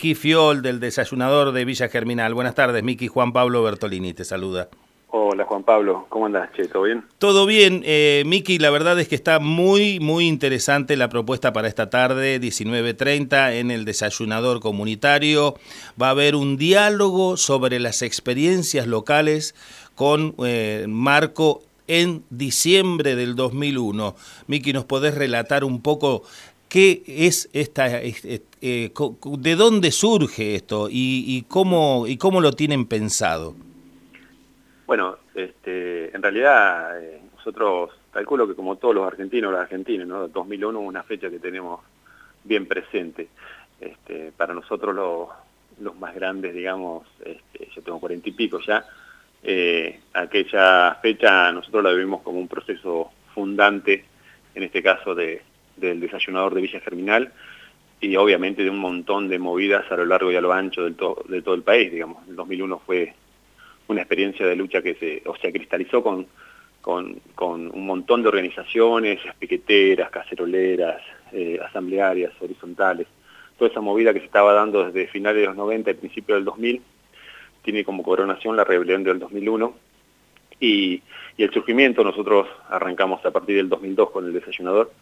Miki Fiol, del desayunador de Villa Germinal. Buenas tardes, Miki. Juan Pablo Bertolini te saluda. Hola Juan Pablo, ¿cómo andás? Che, ¿Todo bien? Todo bien, eh, Miki, la verdad es que está muy, muy interesante la propuesta para esta tarde, 19.30, en el desayunador comunitario. Va a haber un diálogo sobre las experiencias locales con eh, Marco en diciembre del 2001. Miki, ¿nos podés relatar un poco ¿Qué es esta, eh, de dónde surge esto y, cómo, y cómo lo tienen pensado? Bueno, este, en realidad eh, nosotros calculo que como todos los argentinos, los argentinos, ¿no? 2001 es una fecha que tenemos bien presente. Este, para nosotros los, más grandes, digamos, este, yo tengo cuarenta y pico ya, eh, aquella fecha nosotros la vivimos como un proceso fundante, en este caso de, del desayunador de Villa Germinal y obviamente de un montón de movidas a lo largo y a lo ancho del de todo el país, digamos. El 2001 fue una experiencia de lucha que se, o sea, cristalizó con, con, un montón de organizaciones, piqueteras, caceroleras, eh, asamblearias, horizontales. Toda esa movida que se estaba dando desde finales de los 90 y principios del 2000 tiene como coronación la rebelión del 2001 y, y el surgimiento, nosotros arrancamos a partir del 2002 con el desayunador,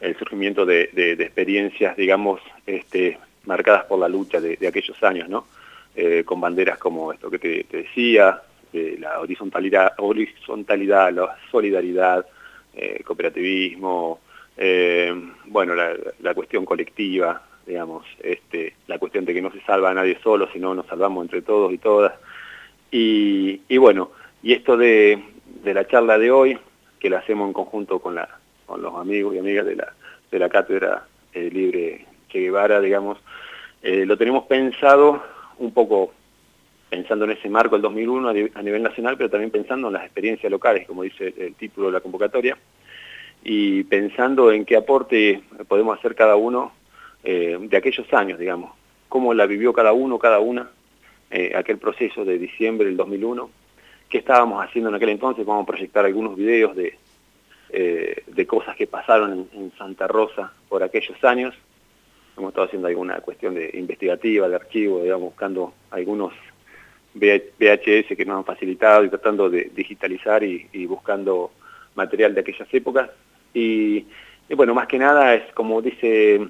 el surgimiento de, experiencias, digamos, este, marcadas por la lucha de, aquellos años, ¿no? Eh, con banderas como esto que te, decía, la horizontalidad, horizontalidad, la solidaridad, eh, cooperativismo, eh, bueno, la, cuestión colectiva, digamos, este, la cuestión de que no se salva a nadie solo, sino nos salvamos entre todos y todas. Y, bueno, y esto de, de la charla de hoy, que la hacemos en conjunto con la con los amigos y amigas de la, de la Cátedra eh, Libre Che Guevara, digamos, eh, lo tenemos pensado un poco pensando en ese marco del 2001 a nivel nacional, pero también pensando en las experiencias locales, como dice el título de la convocatoria, y pensando en qué aporte podemos hacer cada uno eh, de aquellos años, digamos, cómo la vivió cada uno, cada una, aquel proceso de diciembre del 2001, qué estábamos haciendo en aquel entonces, vamos a proyectar algunos videos de, eh, de cosas que pasaron en, Santa Rosa por aquellos años. Hemos estado haciendo alguna cuestión de investigativa, de archivo, digamos, buscando algunos VHS que nos han facilitado y tratando de digitalizar y, buscando material de aquellas épocas. Y, bueno, más que nada es como dice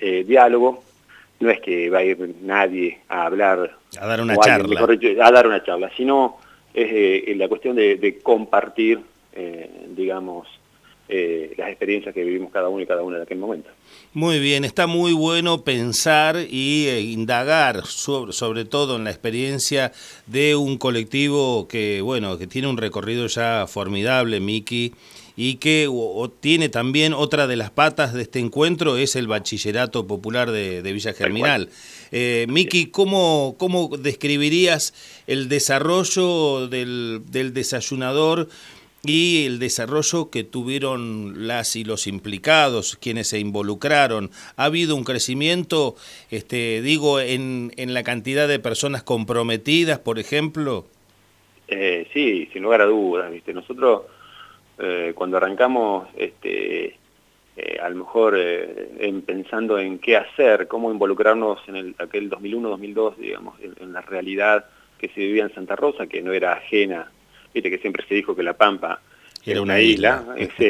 eh, diálogo, no es que va a ir nadie a hablar a dar una charla a dar una charla sino es eh, la cuestión de compartir eh, digamos, eh, las experiencias que vivimos cada uno y cada una en aquel momento. Muy bien, está muy bueno pensar y eh, indagar sobre, sobre, todo en la experiencia de un colectivo que, bueno, que tiene un recorrido ya formidable, Miki, y que tiene también otra de las patas de este encuentro es el Bachillerato Popular de, Villa Germinal. Eh, Miki, ¿cómo, ¿cómo describirías el desarrollo del, del desayunador? Y el desarrollo que tuvieron las y los implicados, quienes se involucraron. ¿Ha habido un crecimiento, este, digo, en, en la cantidad de personas comprometidas, por ejemplo? Eh, sí, sin lugar a dudas. ¿viste? Nosotros, eh, cuando arrancamos, este, eh, a lo mejor en, pensando en qué hacer, cómo involucrarnos en el, aquel 2001-2002, digamos, en la realidad que se vivía en Santa Rosa, que no era ajena viste que siempre se dijo que La Pampa era una isla,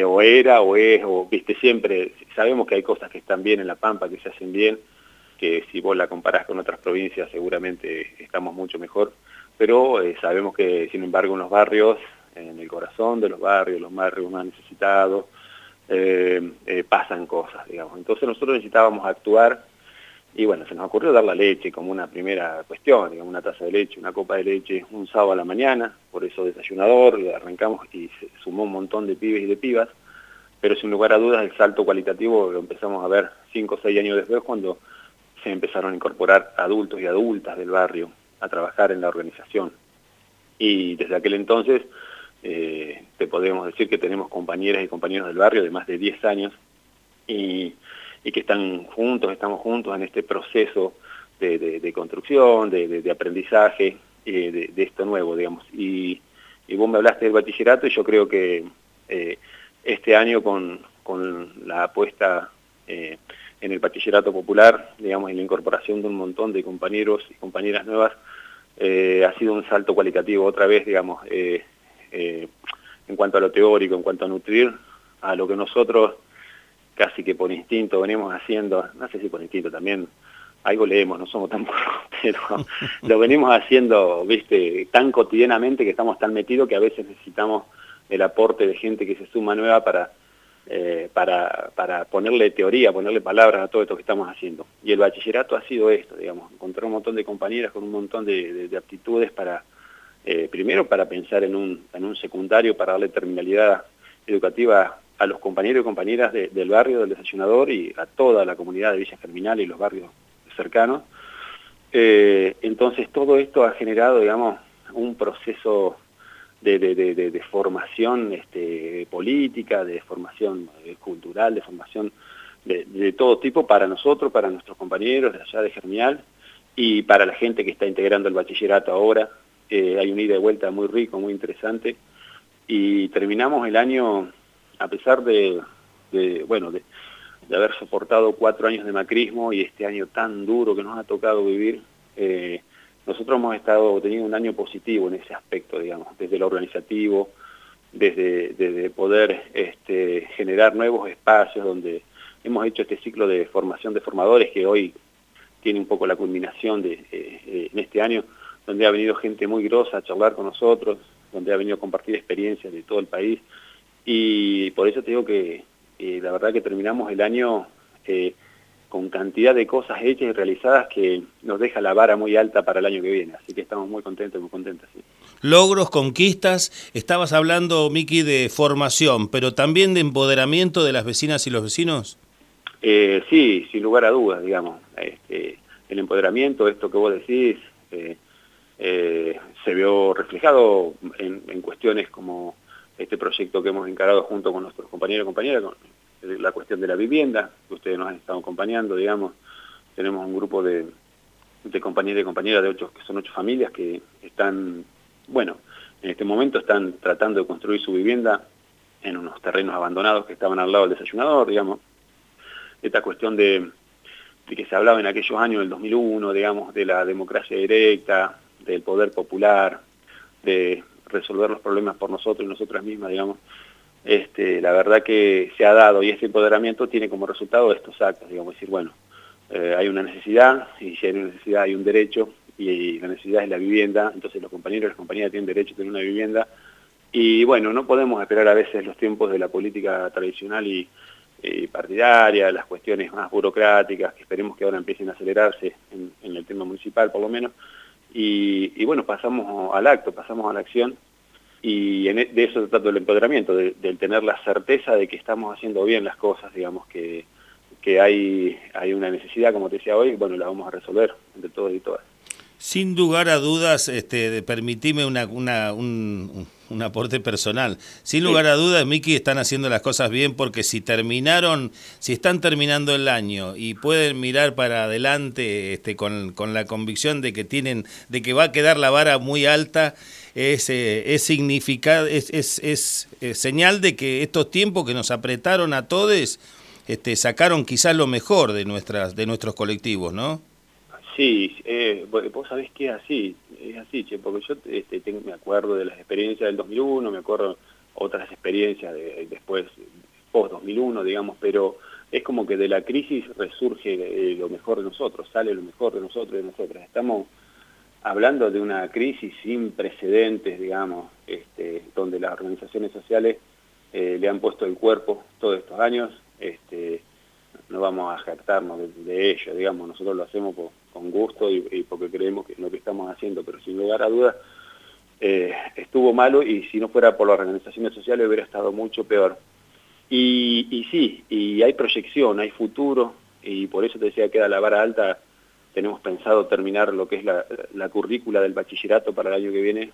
o era, o es, o viste, siempre, sabemos que hay cosas que están bien en La Pampa, que se hacen bien, que si vos la comparás con otras provincias seguramente estamos mucho mejor, pero eh, sabemos que sin embargo en los barrios, en el corazón de los barrios, los barrios más necesitados, eh, eh, pasan cosas, digamos. Entonces nosotros necesitábamos actuar y bueno, se nos ocurrió dar la leche como una primera cuestión, digamos, una taza de leche, una copa de leche, un sábado a la mañana, por eso desayunador, arrancamos y se sumó un montón de pibes y de pibas, pero sin lugar a dudas el salto cualitativo lo empezamos a ver cinco o seis años después cuando se empezaron a incorporar adultos y adultas del barrio a trabajar en la organización. Y desde aquel entonces eh, te podemos decir que tenemos compañeras y compañeros del barrio de más de 10 años y y que están juntos, estamos juntos en este proceso de, construcción, de, aprendizaje eh, de, esto nuevo, digamos. Y, vos me hablaste del bachillerato y yo creo que eh, este año con, la apuesta eh, en el bachillerato popular, digamos, en la incorporación de un montón de compañeros y compañeras nuevas, ha sido un salto cualitativo otra vez, digamos, en cuanto a lo teórico, en cuanto a nutrir a lo que nosotros casi que por instinto venimos haciendo, no sé si por instinto también, algo leemos, no somos tan buenos, pero lo venimos haciendo, viste, tan cotidianamente que estamos tan metidos que a veces necesitamos el aporte de gente que se suma nueva para eh, para, para, ponerle teoría, ponerle palabras a todo esto que estamos haciendo. Y el bachillerato ha sido esto, digamos, encontrar un montón de compañeras con un montón de, aptitudes para, eh, primero para pensar en un, en un secundario, para darle terminalidad educativa a los compañeros y compañeras del barrio del desayunador y a toda la comunidad de Villa Germinal y los barrios cercanos. Eh, entonces todo esto ha generado, digamos, un proceso de, formación este, política, de formación eh, cultural, de formación de, todo tipo para nosotros, para nuestros compañeros de allá de Germial y para la gente que está integrando el bachillerato ahora. Eh, hay un ida y vuelta muy rico, muy interesante y terminamos el año, a pesar de, bueno, de, haber soportado cuatro años de macrismo y este año tan duro que nos ha tocado vivir, eh, nosotros hemos estado teniendo un año positivo en ese aspecto, digamos, desde lo organizativo, desde, poder este, generar nuevos espacios donde hemos hecho este ciclo de formación de formadores que hoy tiene un poco la culminación de, eh, eh, en este año, donde ha venido gente muy grosa a charlar con nosotros, donde ha venido a compartir experiencias de todo el país. Y por eso te digo que eh, la verdad que terminamos el año con cantidad de cosas hechas y realizadas que nos deja la vara muy alta para el año que viene. Así que estamos muy contentos, muy contentos. Logros, conquistas, estabas hablando, Miki, de formación, pero también de empoderamiento de las vecinas y los vecinos. Eh, sí, sin lugar a dudas, digamos. Este, el empoderamiento, esto que vos decís, eh, eh, se vio reflejado en, en, cuestiones como este proyecto que hemos encarado junto con nuestros compañeros y compañeras, la cuestión de la vivienda, que ustedes nos han estado acompañando, digamos. Tenemos un grupo de, de compañeros y compañeras de ocho, que son ocho familias que están, bueno, en este momento están tratando de construir su vivienda en unos terrenos abandonados que estaban al lado del desayunador, digamos. Esta cuestión de, de que se hablaba en aquellos años, del 2001, digamos, de la democracia directa, del poder popular, de resolver los problemas por nosotros y nosotras mismas, digamos, este, la verdad que se ha dado y ese empoderamiento tiene como resultado estos actos, digamos, decir, bueno, eh, hay una necesidad, y si hay una necesidad hay un derecho, y, la necesidad es la vivienda, entonces los compañeros y las compañeras tienen derecho a tener una vivienda, y bueno, no podemos esperar a veces los tiempos de la política tradicional y, partidaria, las cuestiones más burocráticas, que esperemos que ahora empiecen a acelerarse en, el tema municipal por lo menos, y, bueno, pasamos al acto, pasamos a la acción, y e, de eso se trata el empoderamiento, de, del tener la certeza de que estamos haciendo bien las cosas, digamos, que, que hay, hay una necesidad, como te decía hoy, bueno, la vamos a resolver entre todos y todas. Sin lugar a dudas, este, permitime una, una, un, un, aporte personal. Sin lugar a dudas, Miki, están haciendo las cosas bien porque si terminaron, si están terminando el año y pueden mirar para adelante este, con, con la convicción de que tienen, de que va a quedar la vara muy alta, es, eh, es, es, es, es eh, señal de que estos tiempos que nos apretaron a todos este, sacaron quizás lo mejor de, nuestras, de nuestros colectivos, ¿no? Sí, eh, vos sabés que es así, es así, che, porque yo este, me acuerdo de las experiencias del 2001, me acuerdo otras experiencias de, después, post-2001, digamos, pero es como que de la crisis resurge eh, lo mejor de nosotros, sale lo mejor de nosotros y de nosotras. Estamos hablando de una crisis sin precedentes, digamos, este, donde las organizaciones sociales eh, le han puesto el cuerpo todos estos años, este, no vamos a jactarnos de, ello, digamos, nosotros lo hacemos con gusto y, porque creemos que es lo que estamos haciendo, pero sin lugar a dudas eh, estuvo malo y si no fuera por las organizaciones sociales hubiera estado mucho peor. Y, sí, y hay proyección, hay futuro, y por eso te decía que queda la vara alta tenemos pensado terminar lo que es la, currícula del bachillerato para el año que viene,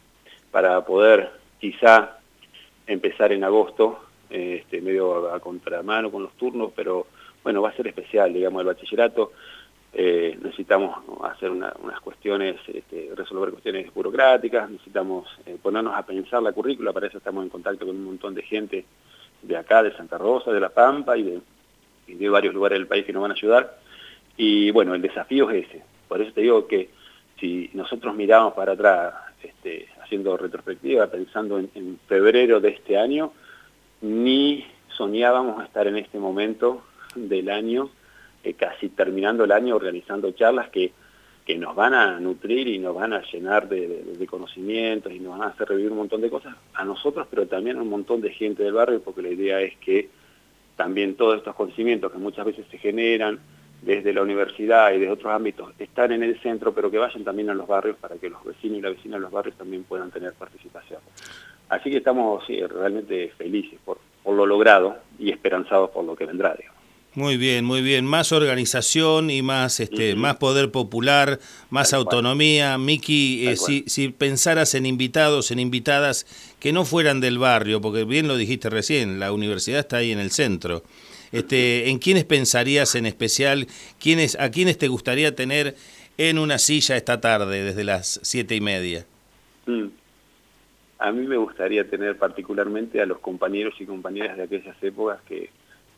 para poder quizá empezar en agosto, este, medio a, contramano con los turnos, pero bueno, va a ser especial, digamos, el bachillerato. Eh, necesitamos hacer unas cuestiones, este, resolver cuestiones burocráticas, necesitamos eh, ponernos a pensar la currícula, para eso estamos en contacto con un montón de gente de acá, de Santa Rosa, de La Pampa y de, varios lugares del país que nos van a ayudar. Y bueno, el desafío es ese. Por eso te digo que si nosotros miramos para atrás, este, haciendo retrospectiva, pensando en, febrero de este año, ni soñábamos estar en este momento del año, eh, casi terminando el año, organizando charlas que, que nos van a nutrir y nos van a llenar de, conocimientos y nos van a hacer revivir un montón de cosas a nosotros, pero también a un montón de gente del barrio, porque la idea es que también todos estos conocimientos que muchas veces se generan desde la universidad y de otros ámbitos están en el centro, pero que vayan también a los barrios para que los vecinos y las vecinas de los barrios también puedan tener participación. Así que estamos realmente felices por, lo logrado y esperanzados por lo que vendrá. Muy bien, muy bien. Más organización y más este, más poder popular, más autonomía. Miki, eh, si, si pensaras en invitados, en invitadas que no fueran del barrio, porque bien lo dijiste recién, la universidad está ahí en el centro. Este, ¿En quiénes pensarías en especial? ¿Quiénes, ¿A quiénes te gustaría tener en una silla esta tarde, desde las siete y media? Mm. A mí me gustaría tener particularmente a los compañeros y compañeras de aquellas épocas que,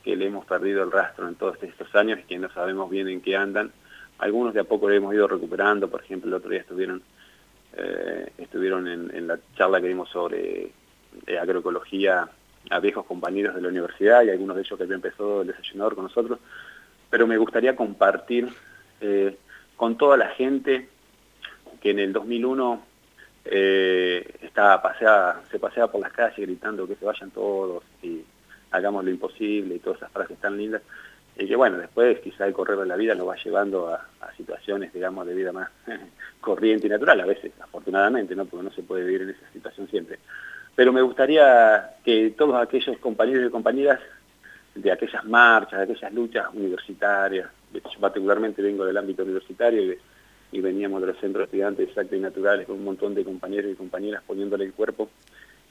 que le hemos perdido el rastro en todos estos años y que no sabemos bien en qué andan. Algunos de a poco le hemos ido recuperando, por ejemplo, el otro día estuvieron, eh, estuvieron en, la charla que dimos sobre eh, agroecología a viejos compañeros de la universidad y algunos de ellos que habían empezado el desayunador con nosotros, pero me gustaría compartir eh, con toda la gente que en el 2001 eh, estaba paseada, se paseaba por las calles gritando que se vayan todos hagamos lo imposible y todas esas frases tan lindas, y que bueno, después quizá el correr de la vida nos va llevando a, situaciones, digamos, de vida más corriente y natural, a veces, afortunadamente, ¿no? porque no se puede vivir en esa situación siempre pero me gustaría que todos aquellos compañeros y compañeras de aquellas marchas, de aquellas luchas universitarias, yo particularmente vengo del ámbito universitario y, veníamos de los centros estudiantes exactos y naturales con un montón de compañeros y compañeras poniéndole el cuerpo,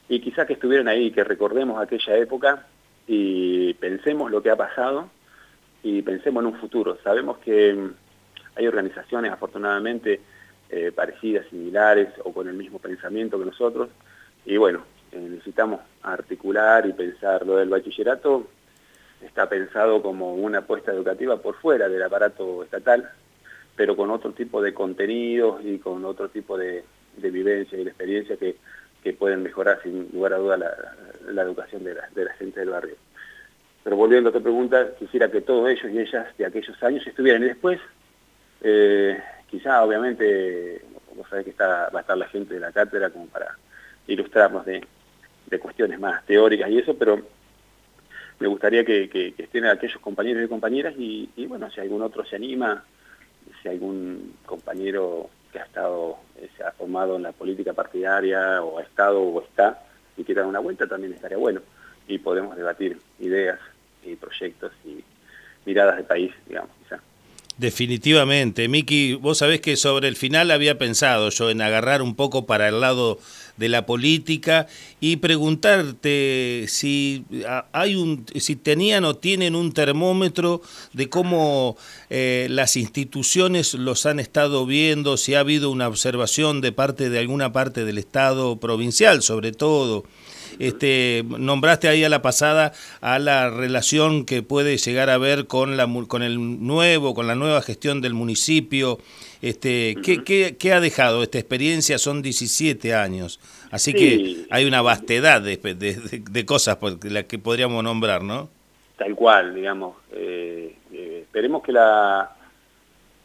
y quizá que estuvieran ahí, que recordemos aquella época y pensemos lo que ha pasado y pensemos en un futuro. Sabemos que mm, hay organizaciones afortunadamente eh, parecidas, similares o con el mismo pensamiento que nosotros, y bueno, eh, necesitamos articular y pensar lo del bachillerato, está pensado como una apuesta educativa por fuera del aparato estatal, pero con otro tipo de contenidos y con otro tipo de, vivencia y de experiencia que, pueden mejorar sin lugar a duda la, educación de la, gente del barrio. Pero volviendo a tu pregunta, quisiera que todos ellos y ellas de aquellos años estuvieran. Y después, eh, quizá obviamente, vos sabés que está, va a estar la gente de la cátedra como para ilustrarnos de cuestiones más teóricas y eso, pero me gustaría que, estén aquellos compañeros y compañeras y, bueno, si algún otro se anima, si algún compañero ha estado, eh, se ha formado en la política partidaria o ha estado o está y quiere dar una vuelta, también estaría bueno. Y podemos debatir ideas y proyectos y miradas de país, digamos, quizá. Definitivamente. Miki, vos sabés que sobre el final había pensado yo en agarrar un poco para el lado de la política y preguntarte si hay un si tenían o tienen un termómetro de cómo eh, las instituciones los han estado viendo, si ha habido una observación de parte de alguna parte del Estado provincial, sobre todo este, nombraste ahí a la pasada a la relación que puede llegar a haber con, la, con el nuevo, con la nueva gestión del municipio. Este, ¿qué, ha dejado esta experiencia? Son 17 años, así que hay una vastedad de, de, cosas por las que podríamos nombrar, ¿no? Tal cual, digamos. Eh, eh, esperemos que la,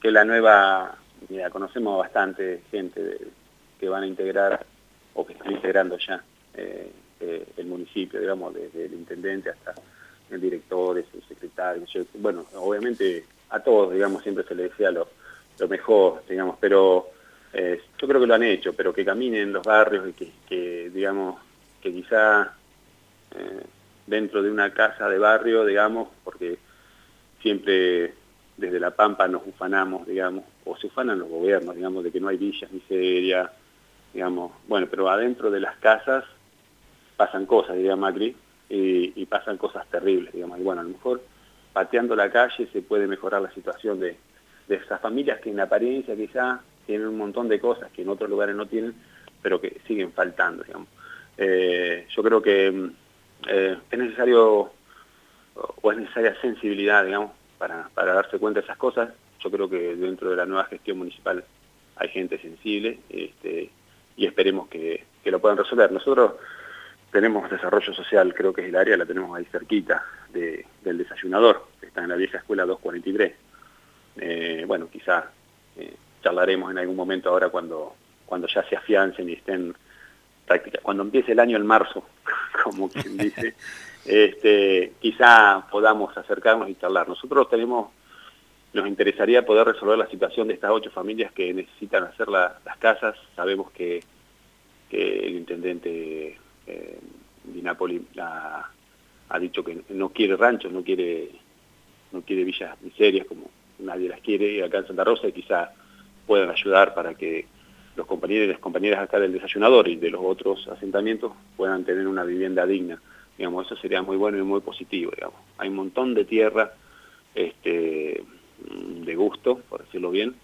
que la nueva, ya conocemos bastante gente que van a integrar o que están integrando ya eh, eh, el municipio, digamos, desde el intendente hasta el director, el secretario, bueno, obviamente a todos, digamos, siempre se les desea lo, mejor, digamos, pero eh, yo creo que lo han hecho, pero que caminen los barrios y que, digamos, que quizá eh, dentro de una casa de barrio, digamos, porque siempre desde La Pampa nos ufanamos, digamos, o se ufanan los gobiernos, digamos, de que no hay villas miseria, digamos, bueno, pero adentro de las casas pasan cosas, diría Macri, y, pasan cosas terribles, digamos. Y bueno, a lo mejor pateando la calle se puede mejorar la situación de, esas familias que en apariencia quizá tienen un montón de cosas que en otros lugares no tienen, pero que siguen faltando, digamos. Eh, yo creo que eh, es necesario o es necesaria sensibilidad, digamos, para, para darse cuenta de esas cosas. Yo creo que dentro de la nueva gestión municipal hay gente sensible este, y esperemos que, que lo puedan resolver. Nosotros tenemos desarrollo social, creo que es el área, la tenemos ahí cerquita de, del desayunador, que está en la vieja escuela 243. Eh, bueno, quizá eh, charlaremos en algún momento ahora cuando, cuando ya se afiancen y estén práctica, cuando empiece el año en marzo, como quien dice, este, quizá podamos acercarnos y charlar. Nosotros tenemos, nos interesaría poder resolver la situación de estas ocho familias que necesitan hacer las casas. Sabemos que, el intendente eh, ha dicho que no quiere ranchos, no quiere, no quiere villas miserias como nadie las quiere acá en Santa Rosa y quizá puedan ayudar para que los compañeros y las compañeras acá del desayunador y de los otros asentamientos puedan tener una vivienda digna. Digamos, eso sería muy bueno y muy positivo, digamos. Hay un montón de tierra este, de gusto, por decirlo bien,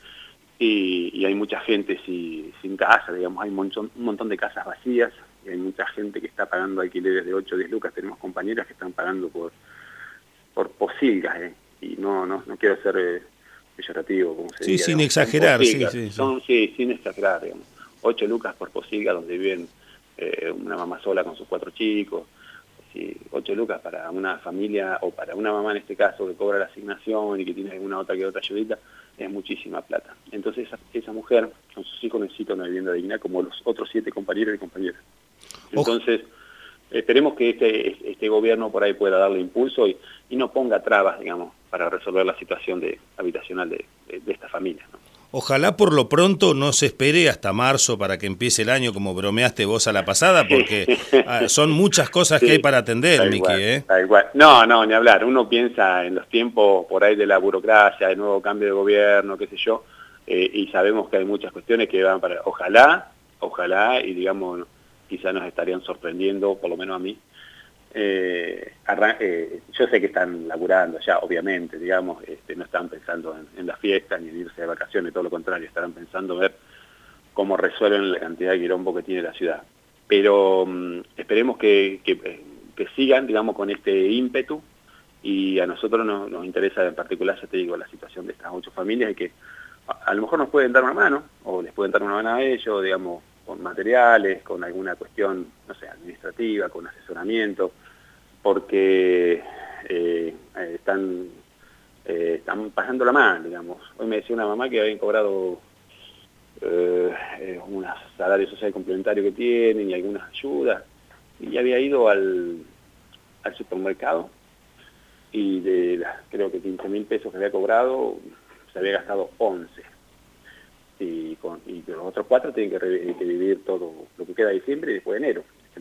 y, hay mucha gente sin casa, digamos, hay un montón, de casas vacías, y hay mucha gente que está pagando alquileres de 8 o 10 lucas, tenemos compañeras que están pagando por, por posilgas, ¿eh? y no, no, no quiero ser eh, peyorativo, como se Sí, sin exagerar, sí, sí, Son, sí, sin exagerar, digamos. 8 lucas por posilga donde viven eh, una mamá sola con sus cuatro chicos, sí, 8 lucas para una familia o para una mamá en este caso que cobra la asignación y que tiene alguna otra que otra ayudita, es muchísima plata. Entonces esa, esa mujer con sus hijos necesita una vivienda digna como los otros siete compañeros y compañeras. Entonces, esperemos que este, este gobierno por ahí pueda darle impulso y, y no ponga trabas, digamos, para resolver la situación de, habitacional de, de, esta familia. Ojalá por lo pronto no se espere hasta marzo para que empiece el año como bromeaste vos a la pasada, porque ah, son muchas cosas que hay para atender, Miki. ¿eh? No, no, ni hablar. Uno piensa en los tiempos por ahí de la burocracia, de nuevo cambio de gobierno, qué sé yo, eh, y sabemos que hay muchas cuestiones que van para... Ojalá, ojalá, y digamos, quizá nos estarían sorprendiendo, por lo menos a mí, eh, eh, yo sé que están laburando ya, obviamente, digamos, este, no están pensando en, las fiestas ni en irse de vacaciones, todo lo contrario, estarán pensando ver cómo resuelven la cantidad de quirombo que tiene la ciudad. Pero mm, esperemos que, que, sigan, digamos, con este ímpetu y a nosotros nos, interesa en particular, ya te digo, la situación de estas ocho familias y que a, lo mejor nos pueden dar una mano, o les pueden dar una mano a ellos, digamos, con materiales, con alguna cuestión, no sé, administrativa, con asesoramiento, porque eh, están, eh, están pasando la mano, digamos. Hoy me decía una mamá que habían cobrado eh, unos salarios sociales complementarios que tienen y algunas ayudas, y había ido al, al supermercado y de creo que 15 mil pesos que había cobrado, se había gastado 11 y, con, y los otros cuatro tienen que, vivir todo lo que queda de diciembre y después de enero. ¿Te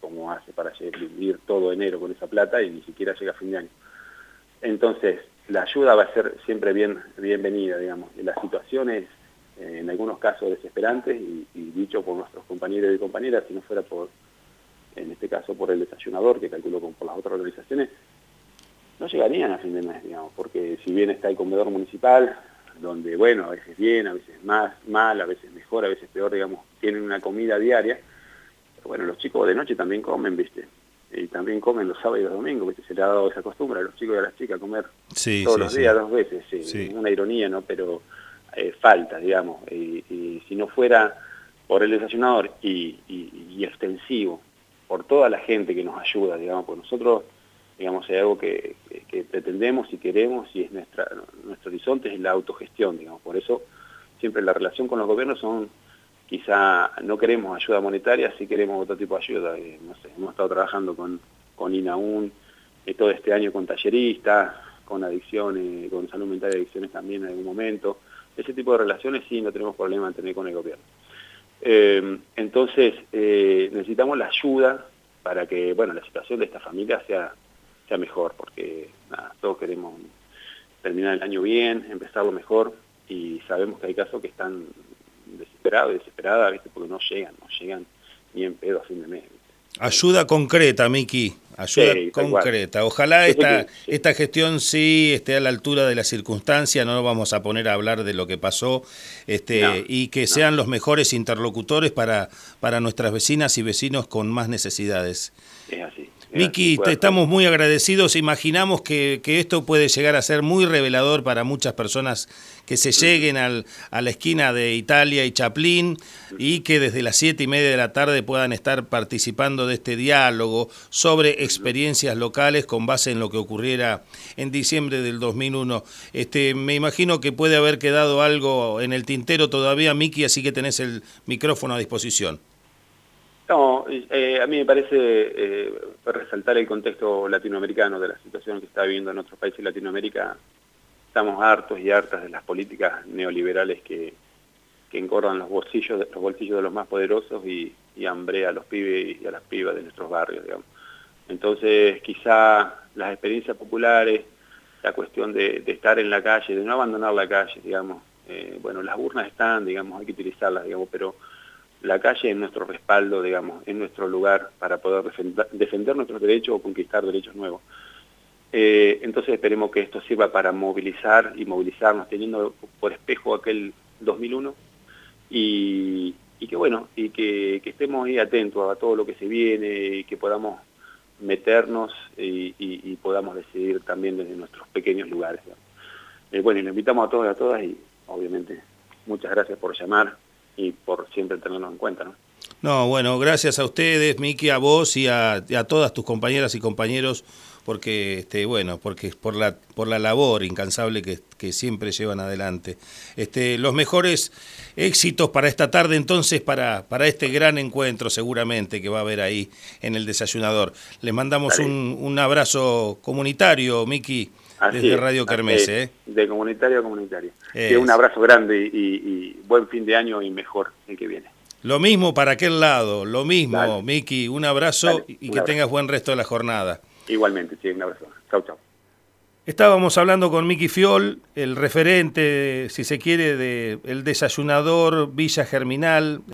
cómo hace para vivir todo enero con esa plata y ni siquiera llega a fin de año? Entonces, la ayuda va a ser siempre bien bienvenida, digamos. Y las situaciones, eh, en algunos casos desesperantes, y, dicho por nuestros compañeros y compañeras, si no fuera por, en este caso, por el desayunador, que calculó con, por las otras organizaciones, no llegarían a fin de mes, digamos, porque si bien está el comedor municipal, donde, bueno, a veces bien, a veces más mal, a veces mejor, a veces peor, digamos, tienen una comida diaria. Pero bueno, los chicos de noche también comen, ¿viste? Y también comen los sábados y los domingos, ¿viste? Se le ha dado esa costumbre a los chicos y a las chicas comer todos los días, dos veces. Sí. Una ironía, ¿no? Pero eh, falta, digamos. Y, si no fuera por el desayunador y, y extensivo, por toda la gente que nos ayuda, digamos, pues nosotros digamos, es algo que, pretendemos y queremos y es nuestra, nuestro horizonte es la autogestión, digamos, por eso siempre la relación con los gobiernos son, quizá no queremos ayuda monetaria, sí queremos otro tipo de ayuda, eh, hemos estado trabajando con, con INAUN eh, todo este año con talleristas, con adicciones, con salud mental y adicciones también en algún momento, ese tipo de relaciones sí no tenemos problema en tener con el gobierno. Eh, entonces, necesitamos la ayuda para que, bueno, la situación de esta familia sea sea mejor, porque nada, todos queremos terminar el año bien, empezarlo mejor, y sabemos que hay casos que están desesperados y desesperadas, ¿viste? porque no llegan, no llegan ni en pedo a fin de mes. Ayuda concreta, Miki, ayuda concreta. Ojalá esta, esta gestión sí esté a la altura de la circunstancia, no vamos a poner a hablar de lo que pasó, este, y que sean los mejores interlocutores para, para nuestras vecinas y vecinos con más necesidades. Es así. Miki, te estamos muy agradecidos. Imaginamos que, esto puede llegar a ser muy revelador para muchas personas que se lleguen al, a la esquina de Italia y Chaplin y que desde las siete y media de la tarde puedan estar participando de este diálogo sobre experiencias locales con base en lo que ocurriera en diciembre del 2001. Este, me imagino que puede haber quedado algo en el tintero todavía, Miki, así que tenés el micrófono a disposición. No, eh, a mí me parece eh, resaltar el contexto latinoamericano de la situación que está viviendo en otros países de Latinoamérica. Estamos hartos y hartas de las políticas neoliberales que, que engordan los bolsillos, los bolsillos de los más poderosos y, y hambre a los pibes y a las pibas de nuestros barrios, digamos. Entonces, quizá las experiencias populares, la cuestión de, estar en la calle, de no abandonar la calle, digamos, eh, bueno, las urnas están, digamos, hay que utilizarlas, digamos, pero la calle es nuestro respaldo, digamos, es nuestro lugar para poder defender, nuestros derechos o conquistar derechos nuevos. Eh, entonces esperemos que esto sirva para movilizar y movilizarnos, teniendo por espejo aquel 2001, y, que bueno, y que, estemos ahí atentos a todo lo que se viene y que podamos meternos y, podamos decidir también desde nuestros pequeños lugares. Eh, bueno, y le invitamos a todos y a todas y obviamente muchas gracias por llamar, y por siempre tenernos en cuenta. ¿no? No, bueno, gracias a ustedes, Miki, a vos y a, todas tus compañeras y compañeros, porque, este, bueno, porque por la, por la labor incansable que, que, siempre llevan adelante. Este, los mejores éxitos para esta tarde, entonces, para, para este gran encuentro, seguramente, que va a haber ahí en el desayunador. Les mandamos un, un abrazo comunitario, Miki desde Radio Kermesse. ¿eh? De comunitario a comunitario. un abrazo grande y, buen fin de año y mejor el que viene. Lo mismo para aquel lado, lo mismo, Miki, un abrazo y que tengas buen resto de la jornada. Igualmente, sí, un abrazo. Chau, chau. Estábamos hablando con Miki Fiol, el referente, si se quiere, de el desayunador Villa Germinal.